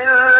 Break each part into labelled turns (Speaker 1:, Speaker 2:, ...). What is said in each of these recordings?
Speaker 1: بسم الله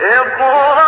Speaker 1: اقرأ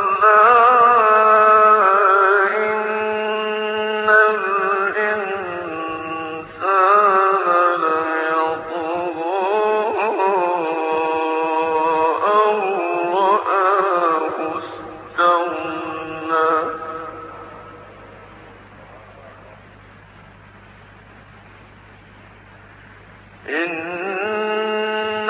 Speaker 1: إن